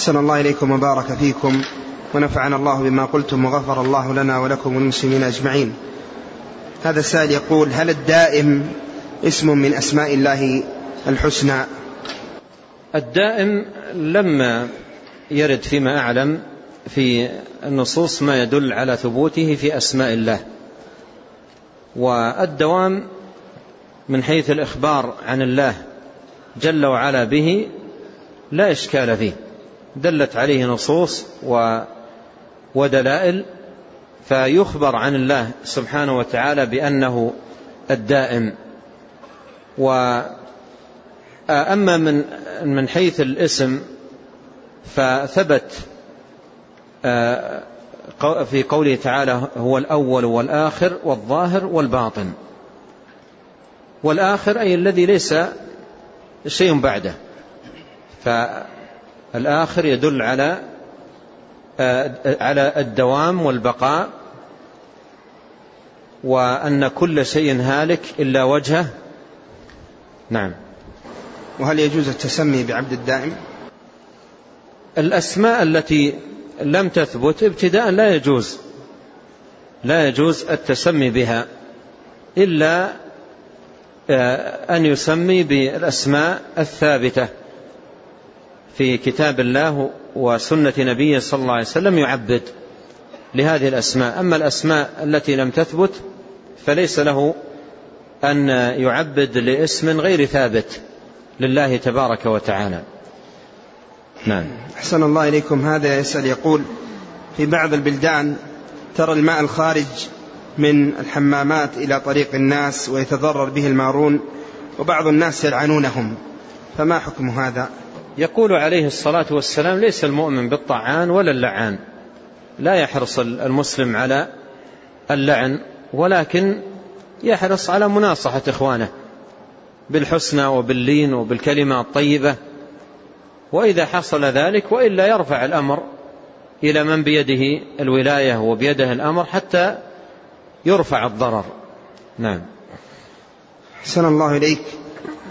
أحسن الله إليكم وبارك فيكم ونفعنا الله بما قلتم وغفر الله لنا ولكم والمسلمين أجمعين. هذا السائل يقول هل الدائم اسم من أسماء الله الحسنى؟ الدائم لما يرد فيما أعلم في النصوص ما يدل على ثبوته في أسماء الله. والدوام من حيث الإخبار عن الله جل وعلا به لا إشكال فيه. دلت عليه نصوص ودلائل فيخبر عن الله سبحانه وتعالى بأنه الدائم. وأما من من حيث الاسم فثبت آه، في قوله تعالى هو الأول والآخر والظاهر والباطن. والآخر أي الذي ليس شيء بعده. فالآخر يدل على آه، على الدوام والبقاء وأن كل شيء هالك إلا وجهه. نعم. وهل يجوز التسمي بعبد الدائم؟ الأسماء التي لم تثبت ابتداء لا يجوز لا يجوز التسمي بها إلا آه، أن يسمي بالأسماء الثابتة. في كتاب الله وسنة نبيه صلى الله عليه وسلم يعبد لهذه الأسماء. أما الأسماء التي لم تثبت فليس له أن يعبد لاسم غير ثابت لله تبارك وتعالى. نعم. أحسن الله إليكم. هذا يسأل يقول في بعض البلدان ترى الماء الخارج من الحمامات إلى طريق الناس ويتضرر به المارون وبعض الناس يلعنونهم. فما حكم هذا؟ يقول عليه الصلاة والسلام ليس المؤمن بالطعان ولا اللعان. لا يحرص المسلم على اللعن ولكن يحرص على مناصحة إخوانه بالحسنى وباللين وبالكلمة الطيبة. وإذا حصل ذلك وإلا يرفع الأمر إلى من بيده الولاية وبيده الأمر حتى يرفع الضرر. نعم. حسن الله إليك.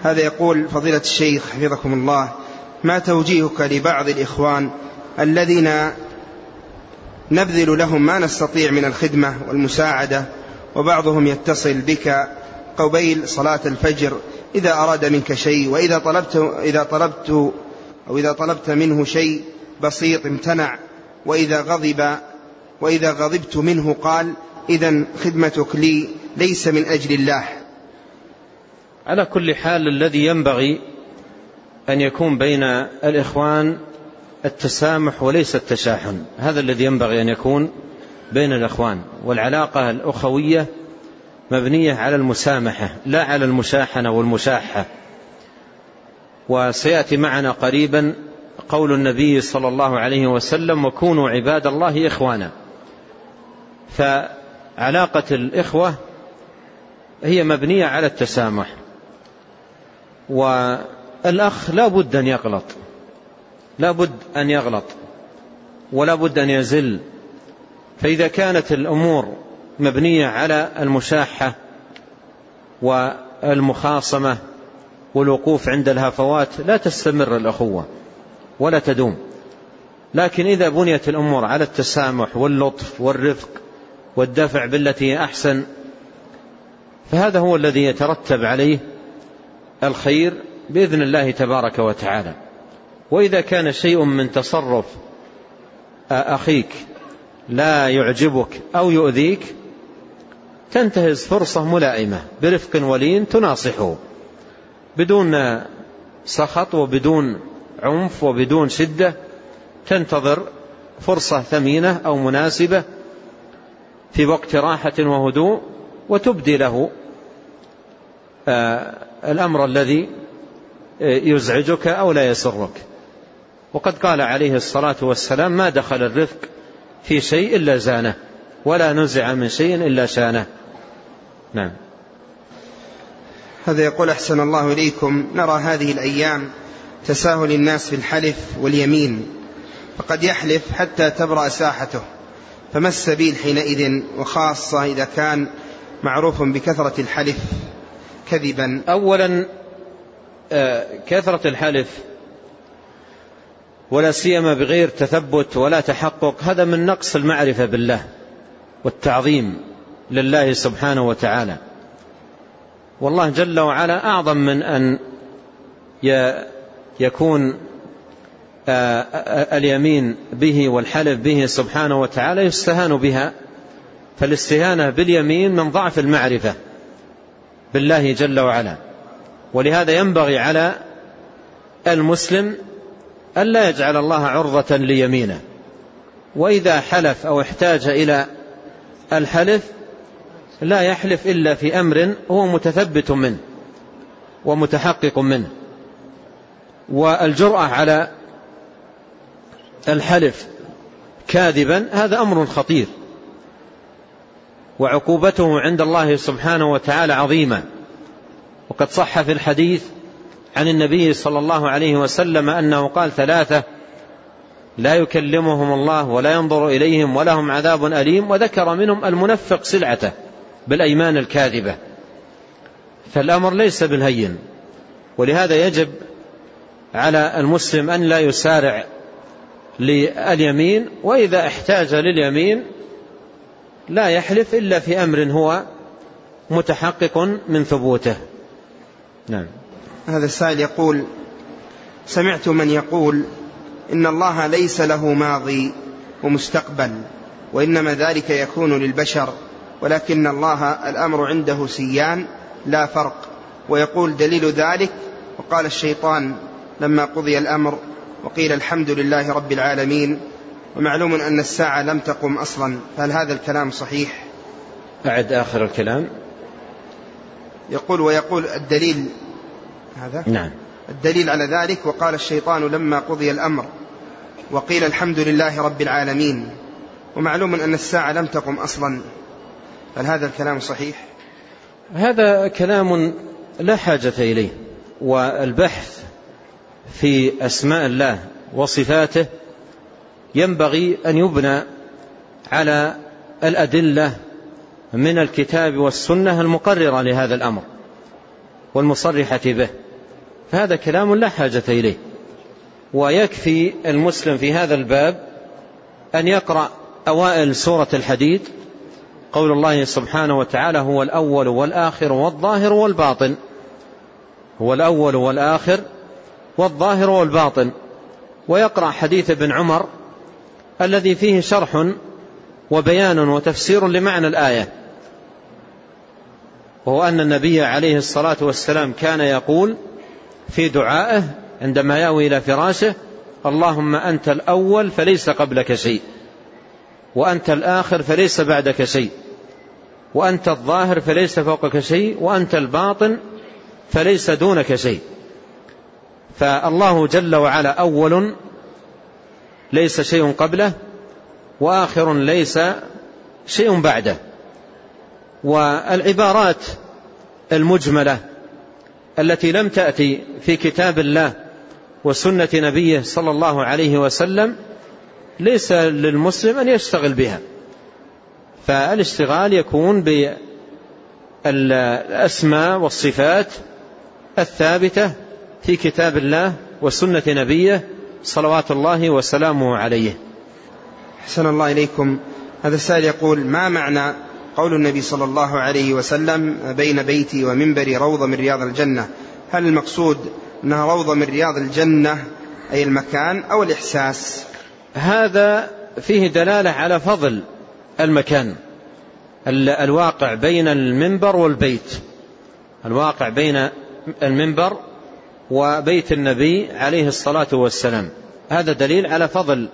هذا يقول فضيلة الشيخ حفظكم الله ما توجيهك لبعض الإخوان الذين نبذل لهم ما نستطيع من الخدمة والمساعدة وبعضهم يتصل بك قبيل صلاة الفجر إذا أراد منك شيء وإذا طلبت إذا طلبت أو إذا طلبت منه شيء بسيط امتنع وإذا غضب وإذا غضبت منه قال إذا خدمتك لي ليس من أجل الله. على كل حال الذي ينبغي أن يكون بين الإخوان التسامح وليس التشاحن. هذا الذي ينبغي أن يكون بين الإخوان. والعلاقة الأخوية مبنية على المسامحة لا على المشاحنة والمشاحة. وسيأتي معنا قريبا قول النبي صلى الله عليه وسلم وكونوا عباد الله إخوانا. فعلاقة الإخوة هي مبنية على التسامح. والأخ لا بد أن يغلط. لا بد أن يغلط. ولا بد أن يزل. فإذا كانت الأمور مبنية على المشاحة والمخاصمة والوقوف عند الهفوات لا تستمر الأخوة ولا تدوم. لكن إذا بنيت الأمور على التسامح واللطف والرفق والدفع بالتي أحسن فهذا هو الذي يترتب عليه الخير بإذن الله تبارك وتعالى. وإذا كان شيء من تصرف أخيك لا يعجبك أو يؤذيك تنتهز فرصة ملائمة. برفق ولين تناصحه. بدون سخط وبدون عنف وبدون شدة تنتظر فرصة ثمينة أو مناسبة في وقت راحة وهدوء وتبدي له الأمر الذي يزعجك أو لا يسرك. وقد قال عليه الصلاة والسلام ما دخل الرفق في شيء إلا زانه ولا نزع من شيء إلا شانه. نعم. هذا يقول أحسن الله إليكم نرى هذه الأيام تساهل الناس في الحلف واليمين فقد يحلف حتى تبرأ ساحته فما السبيل حينئذ؟ وخاصة إذا كان معروف بكثرة الحلف كذبا. أولا كثرة الحلف ولا سيما بغير تثبت ولا تحقق هذا من نقص المعرفة بالله والتعظيم لله سبحانه وتعالى. والله جل وعلا أعظم من أن يكون اليمين به والحلف به سبحانه وتعالى يستهان بها. فالاستهانة باليمين من ضعف المعرفة بالله جل وعلا. ولهذا ينبغي على المسلم ألا يجعل الله عرضة ليمينه. وإذا حلف أو احتاج إلى الحلف لا يحلف إلا في أمر هو متثبت منه ومتحقق منه. والجرأة على الحلف كاذبا هذا أمر خطير. وعقوبته عند الله سبحانه وتعالى عظيمة. وقد صح في الحديث عن النبي صلى الله عليه وسلم أنه قال ثلاثة لا يكلمهم الله ولا ينظر إليهم ولهم عذاب أليم وذكر منهم المنفق سلعته بالأيمان الكاذبة. فالأمر ليس بالهين ولهذا يجب على المسلم أن لا يسارع لليمين وإذا احتاج لليمين لا يحلف إلا في أمر هو متحقق من ثبوته. نعم. هذا السائل يقول سمعت من يقول إن الله ليس له ماضي ومستقبل وإنما ذلك يكون للبشر ولكن الله الأمر عنده سيان لا فرق. ويقول دليل ذلك وقال الشيطان لما قضي الأمر وقيل الحمد لله رب العالمين ومعلوم أن الساعة لم تقم أصلا. فهل هذا الكلام صحيح؟ أعد آخر الكلام. يقول ويقول الدليل هذا؟ نعم. الدليل على ذلك وقال الشيطان لما قضي الأمر وقيل الحمد لله رب العالمين ومعلوم أن الساعة لم تقم أصلا. هل هذا الكلام صحيح؟ هذا كلام لا حاجة إليه والبحث في أسماء الله وصفاته ينبغي أن يبنى على الأدلة من الكتاب والسنة المقررة لهذا الأمر والمصرحة به. فهذا كلام لا حاجة إليه. ويكفي المسلم في هذا الباب أن يقرأ أوائل سورة الحديد. قول الله سبحانه وتعالى هو الأول والآخر والظاهر والباطن. هو الأول والآخر والظاهر والباطن. ويقرأ حديث ابن عمر الذي فيه شرح وبيان وتفسير لمعنى الآية. وهو أن النبي عليه الصلاة والسلام كان يقول في دعائه عندما يأوي إلى فراشه اللهم أنت الأول فليس قبلك شيء وأنت الآخر فليس بعدك شيء وأنت الظاهر فليس فوقك شيء وأنت الباطن فليس دونك شيء. فالله جل وعلا أول ليس شيء قبله وآخر ليس شيء بعده. والعبارات المجملة التي لم تأتي في كتاب الله وسنة نبيه صلى الله عليه وسلم ليس للمسلم أن يشتغل بها. فالاشتغال يكون بالأسماء والصفات الثابتة في كتاب الله وسنة نبيه صلوات الله وسلامه عليه. حسن الله إليكم. هذا السائل يقول ما معنى قول النبي صلى الله عليه وسلم بين بيتي ومنبري روضة من رياض الجنة؟ هل المقصود أنها روضة من رياض الجنة أي المكان أو الإحساس؟ هذا فيه دلالة على فضل المكان. الواقع بين المنبر والبيت. الواقع بين المنبر وبيت النبي عليه الصلاة والسلام. هذا دليل على فضل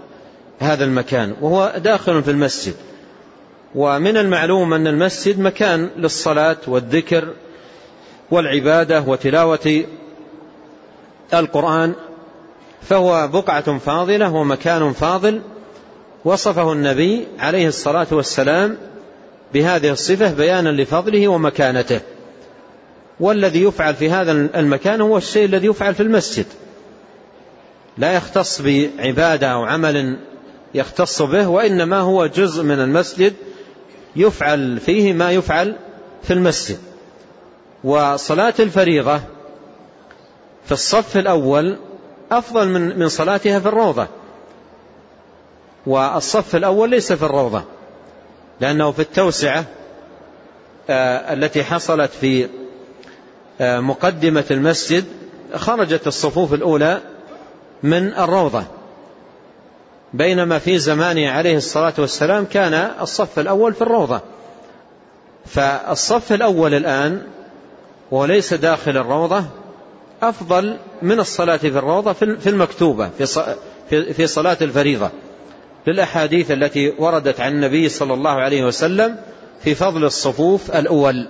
هذا المكان وهو داخل في المسجد. ومن المعلوم أن المسجد مكان للصلاة والذكر والعبادة وتلاوة القرآن فهو بقعة فاضلة ومكان فاضل. وصفه النبي عليه الصلاة والسلام بهذه الصفة بيانا لفضله ومكانته. والذي يفعل في هذا المكان هو الشيء الذي يفعل في المسجد. لا يختص بعبادة أو عمل يختص به وإنما هو جزء من المسجد يفعل فيه ما يفعل في المسجد. وصلاة الفريضة في الصف الأول أفضل من من صلاتها في الروضة. والصف الأول ليس في الروضة لأنه في التوسعة آه، التي حصلت في آه، مقدمة المسجد خرجت الصفوف الأولى من الروضة. بينما في زمانه عليه الصلاة والسلام كان الصف الأول في الروضة. فالصف الأول الآن وليس داخل الروضة أفضل من الصلاة في الروضة في المكتوبة في صلاة الفريضة. للأحاديث التي وردت عن النبي صلى الله عليه وسلم في فضل الصفوف الأول.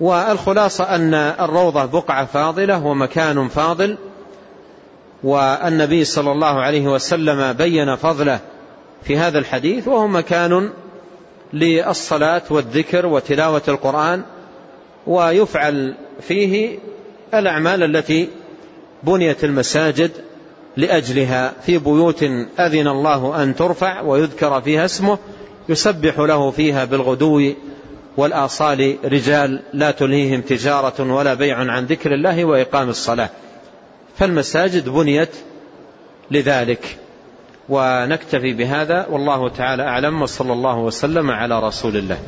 والخلاصة أن الروضة بقعة فاضلة ومكان فاضل والنبي صلى الله عليه وسلم بين فضله في هذا الحديث وهو مكان للصلاة والذكر وتلاوة القرآن ويفعل فيه الأعمال التي بنيت المساجد لأجلها في بيوت أذن الله أن ترفع ويذكر فيها اسمه يسبح له فيها بالغدو والآصال رجال لا تلهيهم تجارة ولا بيع عن ذكر الله وإقام الصلاة. فالمساجد بنيت لذلك ونكتفي بهذا والله تعالى أعلم وصلى الله وسلم على رسول الله.